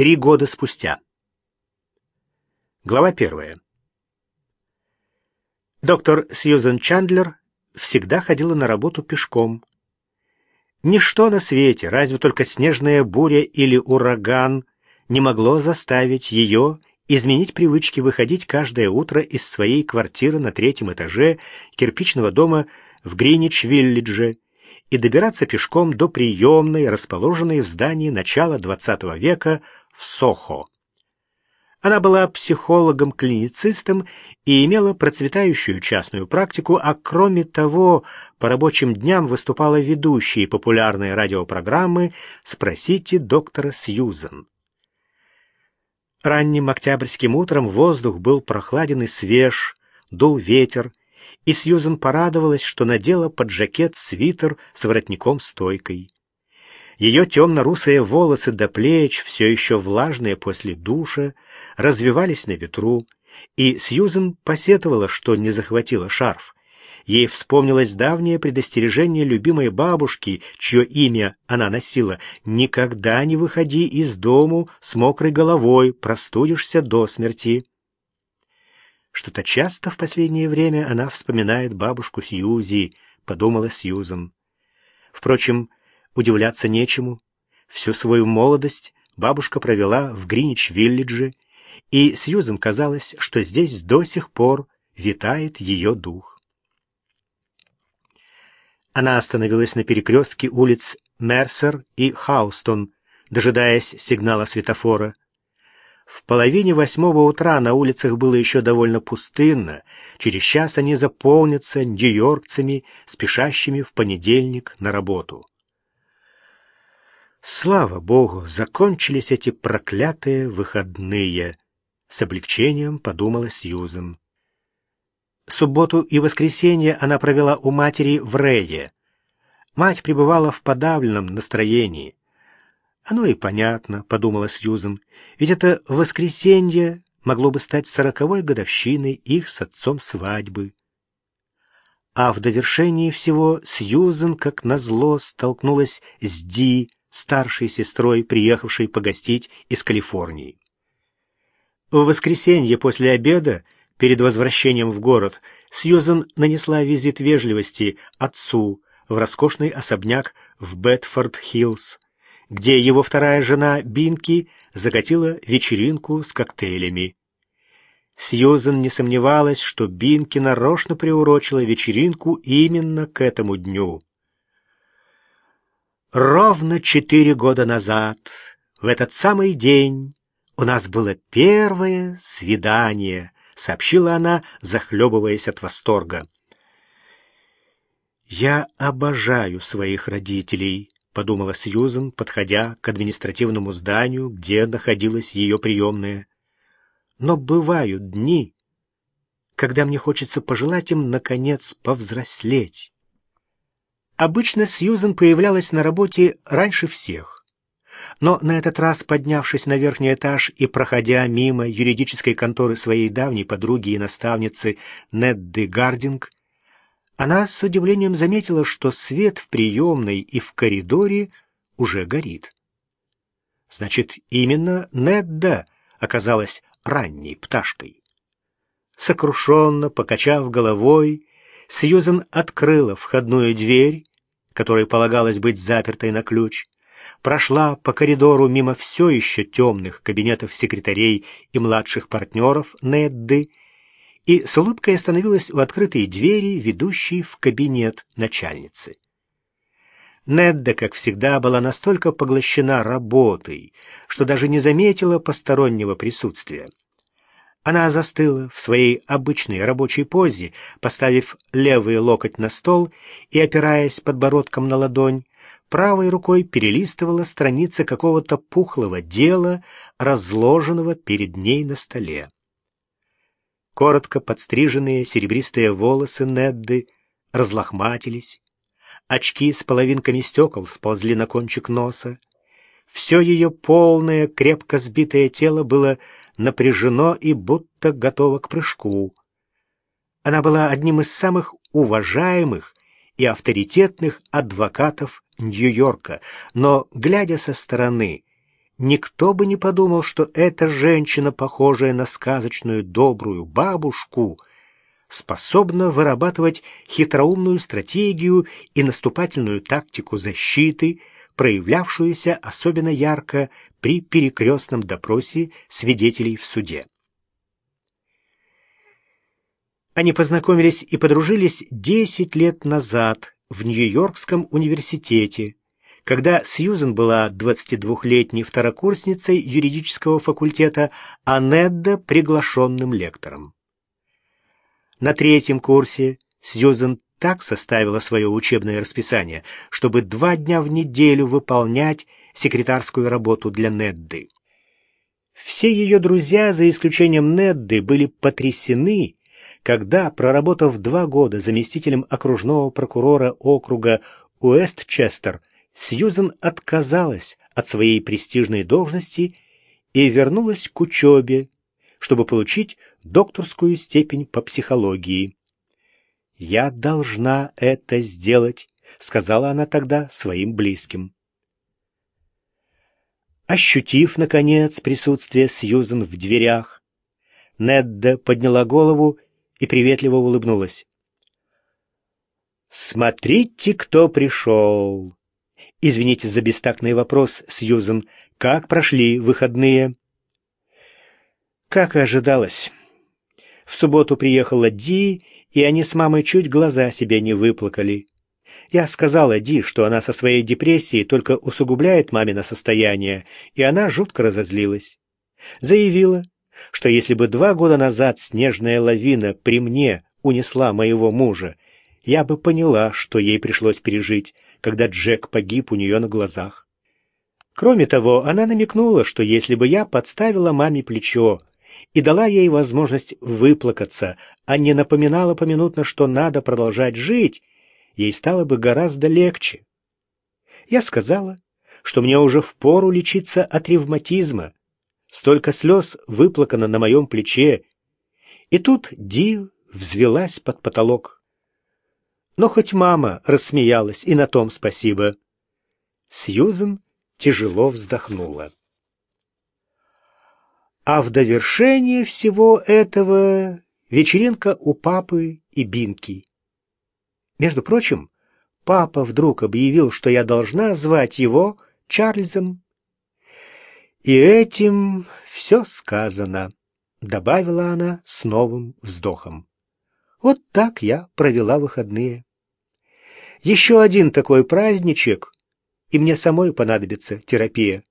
Три года спустя. Глава первая. Доктор Сьюзен Чандлер всегда ходила на работу пешком. Ничто на свете, разве только снежная буря или ураган, не могло заставить ее изменить привычки выходить каждое утро из своей квартиры на третьем этаже кирпичного дома в Гринич-Виллидже и добираться пешком до приемной, расположенной в здании начала XX века в Сохо. Она была психологом-клиницистом и имела процветающую частную практику, а кроме того, по рабочим дням выступала ведущей популярной радиопрограммы «Спросите доктора Сьюзен». Ранним октябрьским утром воздух был прохладен и свеж, дул ветер, и Сьюзен порадовалась, что надела под жакет свитер с воротником-стойкой. Ее темно-русые волосы до плеч, все еще влажные после душа, развивались на ветру, и Сьюзен посетовала, что не захватила шарф. Ей вспомнилось давнее предостережение любимой бабушки, чье имя она носила. «Никогда не выходи из дому с мокрой головой, простудишься до смерти». Что-то часто в последнее время она вспоминает бабушку Сьюзи, подумала Сьюзен. Впрочем, Удивляться нечему. Всю свою молодость бабушка провела в Гринич-Виллидже, и Сьюзен казалось, что здесь до сих пор витает ее дух. Она остановилась на перекрестке улиц Мерсер и Хаустон, дожидаясь сигнала светофора. В половине восьмого утра на улицах было еще довольно пустынно. Через час они заполнятся нью-йоркцами, спешащими в понедельник на работу. Слава богу, закончились эти проклятые выходные. С облегчением подумала Сьюзен. Субботу и воскресенье она провела у матери в Рее. Мать пребывала в подавленном настроении. Оно и понятно, подумала Сьюзен, ведь это воскресенье могло бы стать сороковой годовщиной их с отцом свадьбы. А в довершении всего Сьюзен, как назло, столкнулась с Ди, старшей сестрой, приехавшей погостить из Калифорнии. В воскресенье после обеда, перед возвращением в город, Сьюзен нанесла визит вежливости отцу в роскошный особняк в Бетфорд-Хиллз, где его вторая жена Бинки закатила вечеринку с коктейлями. Сьюзен не сомневалась, что Бинки нарочно приурочила вечеринку именно к этому дню. Ровно четыре года назад, в этот самый день, у нас было первое свидание, сообщила она, захлебываясь от восторга. Я обожаю своих родителей, подумала Сьюзен, подходя к административному зданию, где находилась ее приемная. Но бывают дни, когда мне хочется пожелать им наконец повзрослеть. Обычно Сьюзен появлялась на работе раньше всех. Но на этот раз, поднявшись на верхний этаж и проходя мимо юридической конторы своей давней подруги и наставницы Недды Гардинг, она с удивлением заметила, что свет в приемной и в коридоре уже горит. Значит, именно Недда оказалась ранней пташкой. Сокрушенно покачав головой, Сьюзен открыла входную дверь которой полагалось быть запертой на ключ, прошла по коридору мимо все еще темных кабинетов секретарей и младших партнеров Недды и с улыбкой остановилась у открытой двери, ведущей в кабинет начальницы. Недда, как всегда, была настолько поглощена работой, что даже не заметила постороннего присутствия. Она застыла в своей обычной рабочей позе, поставив левый локоть на стол и, опираясь подбородком на ладонь, правой рукой перелистывала страницы какого-то пухлого дела, разложенного перед ней на столе. Коротко подстриженные серебристые волосы Недды разлохматились, очки с половинками стекол сползли на кончик носа, все ее полное, крепко сбитое тело было напряжено и будто готово к прыжку. Она была одним из самых уважаемых и авторитетных адвокатов Нью-Йорка, но, глядя со стороны, никто бы не подумал, что эта женщина, похожая на сказочную добрую бабушку, способна вырабатывать хитроумную стратегию и наступательную тактику защиты, проявлявшуюся особенно ярко при перекрестном допросе свидетелей в суде. Они познакомились и подружились 10 лет назад в Нью-Йоркском университете, когда Сьюзен была 22-летней второкурсницей юридического факультета, а Недда — приглашенным лектором. На третьем курсе Сьюзен так составила свое учебное расписание, чтобы два дня в неделю выполнять секретарскую работу для Недды. Все ее друзья, за исключением Недды, были потрясены, когда, проработав два года заместителем окружного прокурора округа Уэстчестер, Сьюзен отказалась от своей престижной должности и вернулась к учебе, чтобы получить докторскую степень по психологии. «Я должна это сделать», — сказала она тогда своим близким. Ощутив, наконец, присутствие Сьюзен в дверях, Недда подняла голову и приветливо улыбнулась. «Смотрите, кто пришел!» Извините за бестактный вопрос, Сьюзен. Как прошли выходные? Как и ожидалось. В субботу приехала Ди, и они с мамой чуть глаза себе не выплакали. Я сказала Ди, что она со своей депрессией только усугубляет мамино состояние, и она жутко разозлилась. Заявила, что если бы два года назад снежная лавина при мне унесла моего мужа, я бы поняла, что ей пришлось пережить, когда Джек погиб у нее на глазах. Кроме того, она намекнула, что если бы я подставила маме плечо и дала ей возможность выплакаться, а не напоминала поминутно, что надо продолжать жить, ей стало бы гораздо легче. Я сказала, что мне уже впору лечиться от ревматизма. Столько слез выплакано на моем плече. И тут Ди взвелась под потолок. Но хоть мама рассмеялась, и на том спасибо. Сьюзен тяжело вздохнула. А в довершение всего этого вечеринка у папы и Бинки. Между прочим, папа вдруг объявил, что я должна звать его Чарльзом. И этим все сказано, добавила она с новым вздохом. Вот так я провела выходные. Еще один такой праздничек, и мне самой понадобится терапия.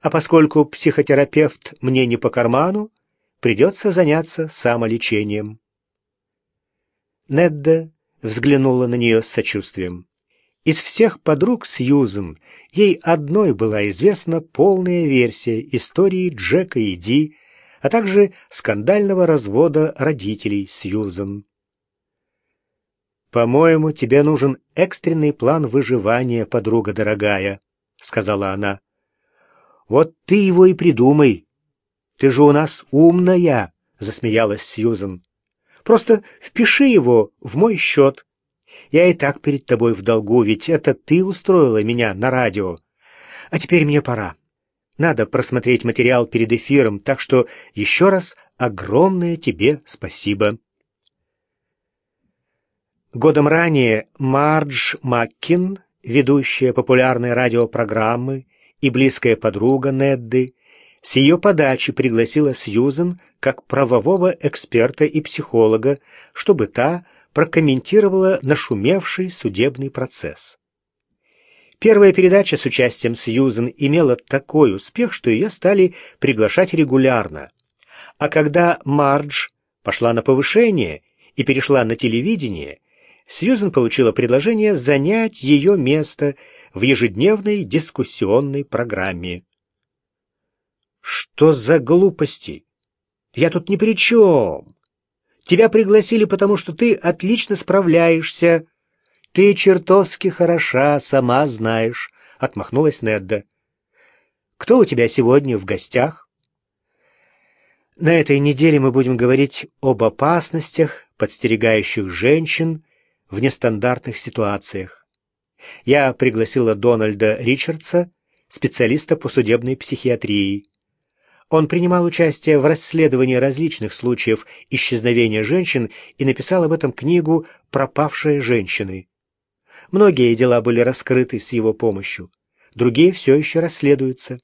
А поскольку психотерапевт мне не по карману, придется заняться самолечением. Недда взглянула на нее с сочувствием. Из всех подруг Сьюзен ей одной была известна полная версия истории Джека и Ди, а также скандального развода родителей Сьюзен. «По-моему, тебе нужен экстренный план выживания, подруга дорогая», — сказала она. «Вот ты его и придумай. Ты же у нас умная», — засмеялась Сьюзен. «Просто впиши его в мой счет. Я и так перед тобой в долгу, ведь это ты устроила меня на радио. А теперь мне пора. Надо просмотреть материал перед эфиром, так что еще раз огромное тебе спасибо». Годом ранее Мардж Маккин, ведущая популярной радиопрограммы и близкая подруга Недды, с ее подачи пригласила Сьюзен как правового эксперта и психолога, чтобы та прокомментировала нашумевший судебный процесс. Первая передача с участием Сьюзен имела такой успех, что ее стали приглашать регулярно. А когда Мардж пошла на повышение и перешла на телевидение – Сьюзен получила предложение занять ее место в ежедневной дискуссионной программе. «Что за глупости? Я тут ни при чем. Тебя пригласили, потому что ты отлично справляешься. Ты чертовски хороша, сама знаешь», — отмахнулась Недда. «Кто у тебя сегодня в гостях?» На этой неделе мы будем говорить об опасностях, подстерегающих женщин, в нестандартных ситуациях. Я пригласила Дональда Ричардса, специалиста по судебной психиатрии. Он принимал участие в расследовании различных случаев исчезновения женщин и написал об этом книгу «Пропавшие женщины». Многие дела были раскрыты с его помощью, другие все еще расследуются.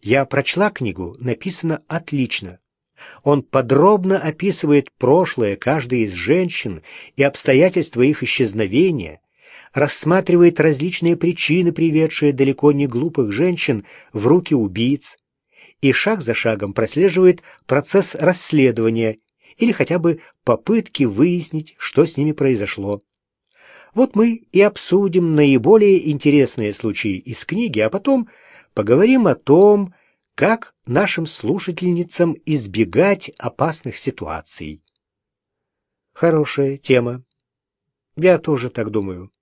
Я прочла книгу, написано отлично. Он подробно описывает прошлое каждой из женщин и обстоятельства их исчезновения, рассматривает различные причины, приведшие далеко не глупых женщин в руки убийц, и шаг за шагом прослеживает процесс расследования или хотя бы попытки выяснить, что с ними произошло. Вот мы и обсудим наиболее интересные случаи из книги, а потом поговорим о том, как нашим слушательницам избегать опасных ситуаций. Хорошая тема. Я тоже так думаю.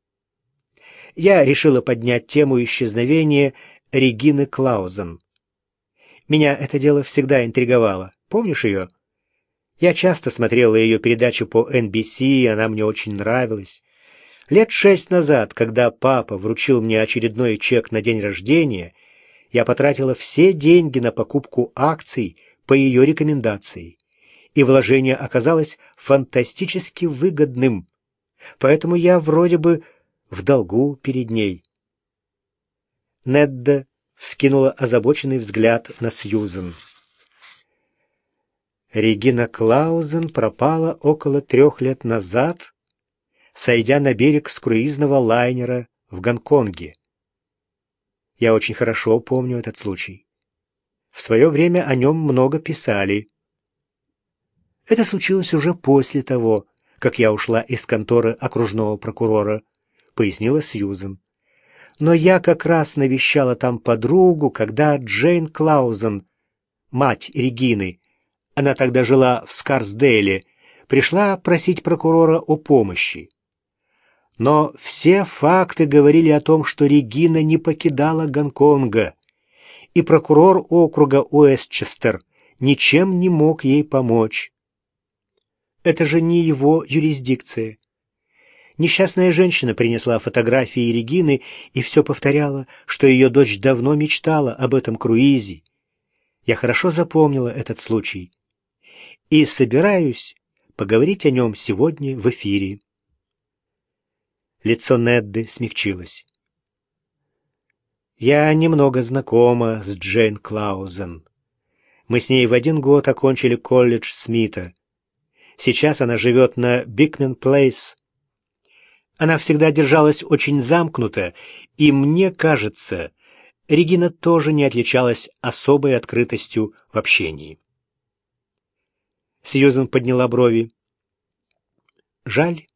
Я решила поднять тему исчезновения Регины Клаузен. Меня это дело всегда интриговало. Помнишь ее? Я часто смотрела ее передачи по NBC, и она мне очень нравилась. Лет шесть назад, когда папа вручил мне очередной чек на день рождения, я потратила все деньги на покупку акций по ее рекомендации, и вложение оказалось фантастически выгодным, поэтому я вроде бы в долгу перед ней. Недда вскинула озабоченный взгляд на Сьюзен. Регина Клаузен пропала около трех лет назад, сойдя на берег с круизного лайнера в Гонконге. Я очень хорошо помню этот случай. В свое время о нем много писали. Это случилось уже после того, как я ушла из конторы окружного прокурора, пояснила Сьюзен. Но я как раз навещала там подругу, когда Джейн Клаузен, мать Регины, она тогда жила в Скарсдейле, пришла просить прокурора о помощи. Но все факты говорили о том, что Регина не покидала Гонконга, и прокурор округа Уэстчестер ничем не мог ей помочь. Это же не его юрисдикция. Несчастная женщина принесла фотографии Регины и все повторяла, что ее дочь давно мечтала об этом круизе. Я хорошо запомнила этот случай и собираюсь поговорить о нем сегодня в эфире. Лицо Недды смягчилось. «Я немного знакома с Джейн Клаузен. Мы с ней в один год окончили колледж Смита. Сейчас она живет на Бикмен Плейс. Она всегда держалась очень замкнуто, и мне кажется, Регина тоже не отличалась особой открытостью в общении. Сьюзен подняла брови. «Жаль,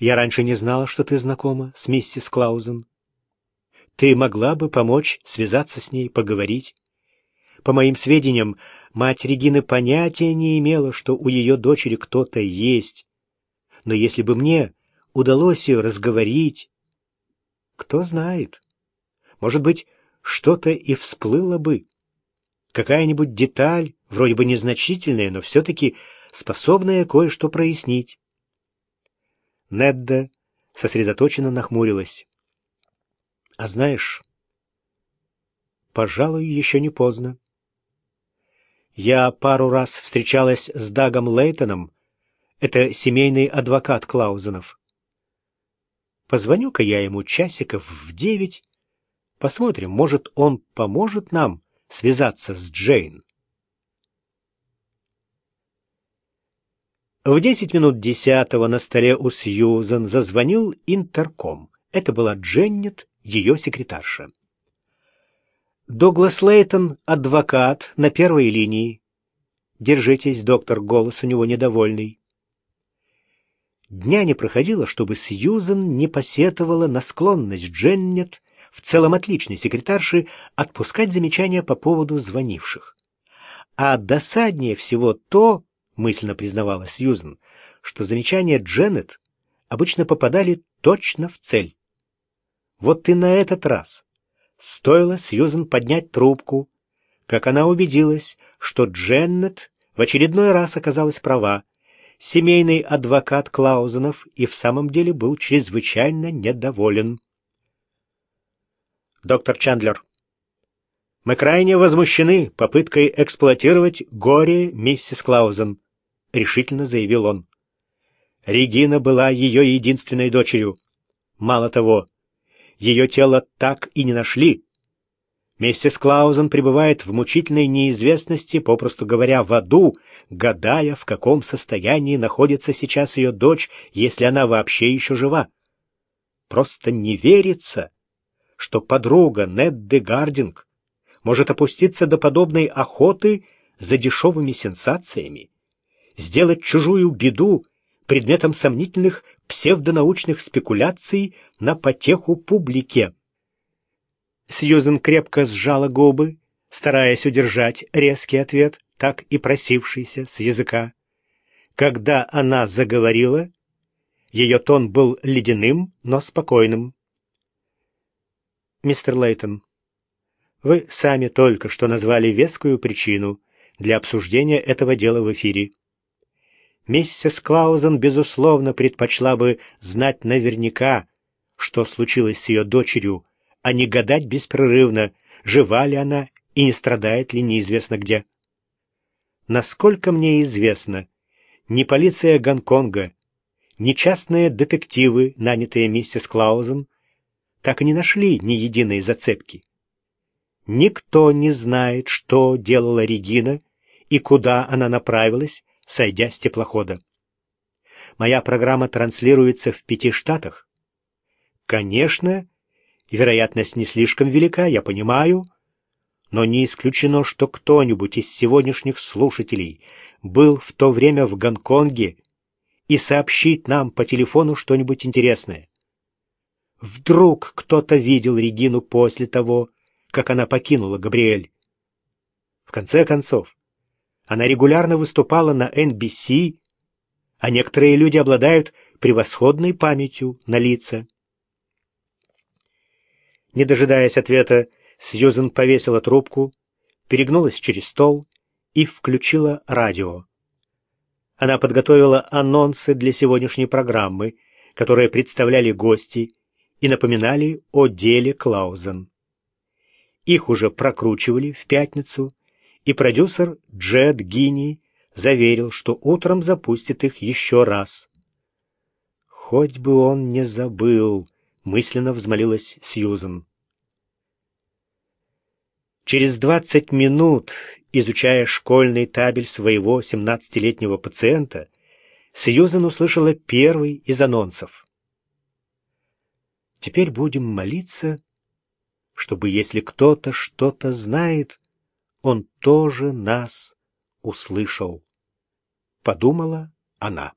я раньше не знала, что ты знакома с миссис Клаузен. Ты могла бы помочь связаться с ней, поговорить. По моим сведениям, мать Регины понятия не имела, что у ее дочери кто-то есть. Но если бы мне удалось ее разговорить, кто знает, может быть, что-то и всплыло бы. Какая-нибудь деталь, вроде бы незначительная, но все-таки способная кое-что прояснить. Недда сосредоточенно нахмурилась. «А знаешь, пожалуй, еще не поздно. Я пару раз встречалась с Дагом Лейтоном, это семейный адвокат Клаузенов. Позвоню-ка я ему часиков в девять, посмотрим, может, он поможет нам связаться с Джейн». В десять минут десятого на столе у Сьюзан зазвонил интерком. Это была Дженнет, ее секретарша. Дуглас Лейтон, адвокат, на первой линии. Держитесь, доктор, голос у него недовольный. Дня не проходило, чтобы Сьюзан не посетовала на склонность Дженнет, в целом отличной секретарши, отпускать замечания по поводу звонивших. А досаднее всего то, мысленно признавала Сьюзен, что замечания Дженнет обычно попадали точно в цель. Вот и на этот раз стоило Сьюзен поднять трубку, как она убедилась, что Дженнет в очередной раз оказалась права. Семейный адвокат Клаузенов и в самом деле был чрезвычайно недоволен. доктор Чандлер. Мы крайне возмущены попыткой эксплуатировать горе миссис Клаузен, решительно заявил он. Регина была ее единственной дочерью. Мало того, ее тело так и не нашли. Миссис Клаузен пребывает в мучительной неизвестности, попросту говоря, в аду, гадая, в каком состоянии находится сейчас ее дочь, если она вообще еще жива. Просто не верится, что подруга Недды Гардинг может опуститься до подобной охоты за дешевыми сенсациями, сделать чужую беду предметом сомнительных псевдонаучных спекуляций на потеху публике. Сьюзен крепко сжала губы, стараясь удержать резкий ответ, так и просившийся с языка. Когда она заговорила, ее тон был ледяным, но спокойным. «Мистер Лейтон, вы сами только что назвали вескую причину для обсуждения этого дела в эфире. Миссис Клаузен, безусловно, предпочла бы знать наверняка, что случилось с ее дочерью, а не гадать беспрерывно, жива ли она и не страдает ли неизвестно где. Насколько мне известно, ни полиция Гонконга, ни частные детективы, нанятые миссис Клаузен, так и не нашли ни единой зацепки. Никто не знает, что делала Регина и куда она направилась, сойдя с теплохода. Моя программа транслируется в пяти штатах. Конечно, вероятность не слишком велика, я понимаю, но не исключено, что кто-нибудь из сегодняшних слушателей был в то время в Гонконге и сообщит нам по телефону что-нибудь интересное. Вдруг кто-то видел Регину после того, как она покинула Габриэль. В конце концов, она регулярно выступала на NBC, а некоторые люди обладают превосходной памятью на лица. Не дожидаясь ответа, Сьюзен повесила трубку, перегнулась через стол и включила радио. Она подготовила анонсы для сегодняшней программы, которые представляли гости и напоминали о деле Клаузен. Их уже прокручивали в пятницу, и продюсер Джет Гини заверил, что утром запустит их еще раз. «Хоть бы он не забыл», — мысленно взмолилась Сьюзен. Через двадцать минут, изучая школьный табель своего семнадцатилетнего пациента, Сьюзен услышала первый из анонсов. «Теперь будем молиться чтобы, если кто-то что-то знает, он тоже нас услышал. Подумала она.